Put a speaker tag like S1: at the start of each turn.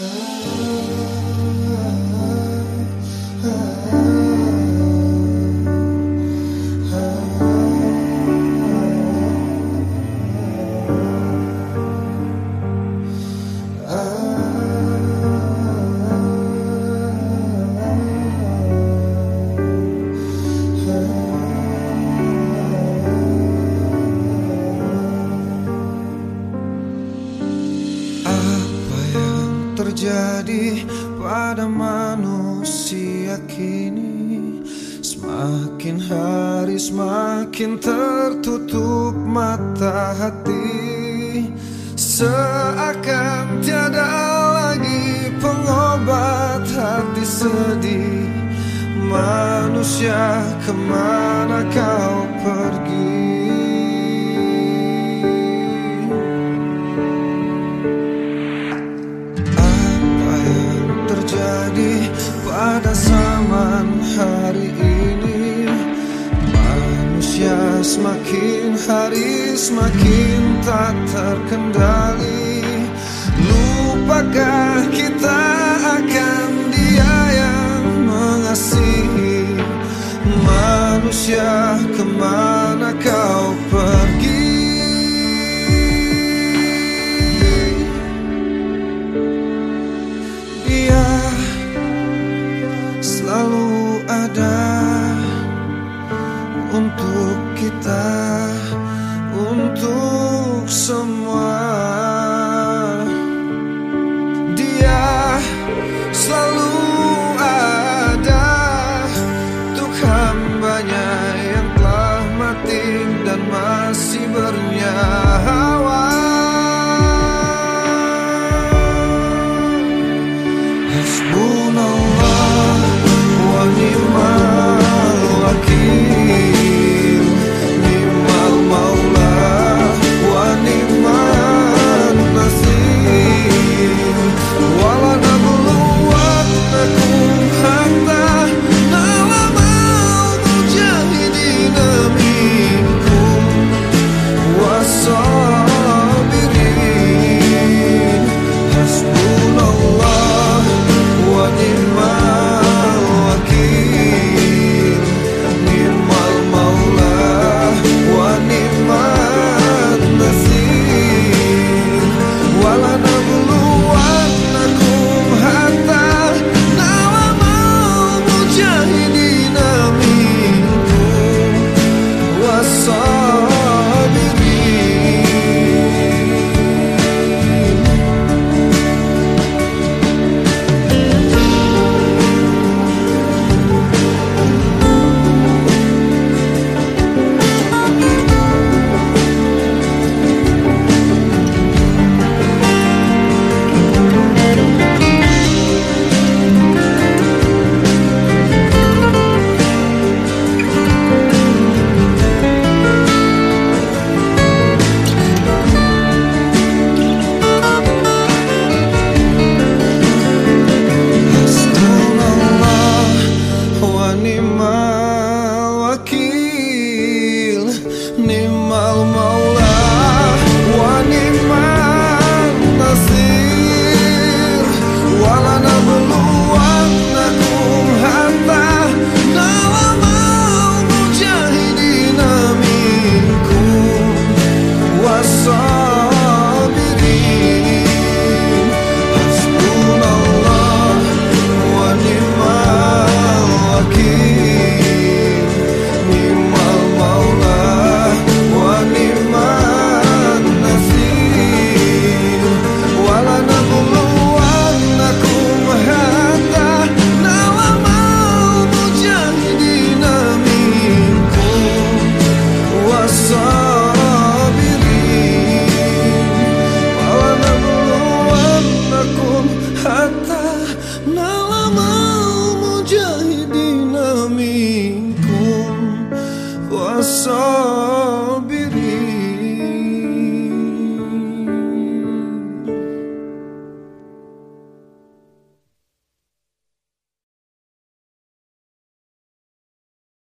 S1: Oh. terjadi pada manusia kini. Semakin hari semakin tertutup mata hati. Seakan tiada lagi pengobat hati sedih. Manusia ke mana kau pergi? semakin hari semakin tak terkendali. Lupakah kita akan dia yang mengasihi? Manusia ke mana kau pergi? Ia selalu ada. Yalan bulur.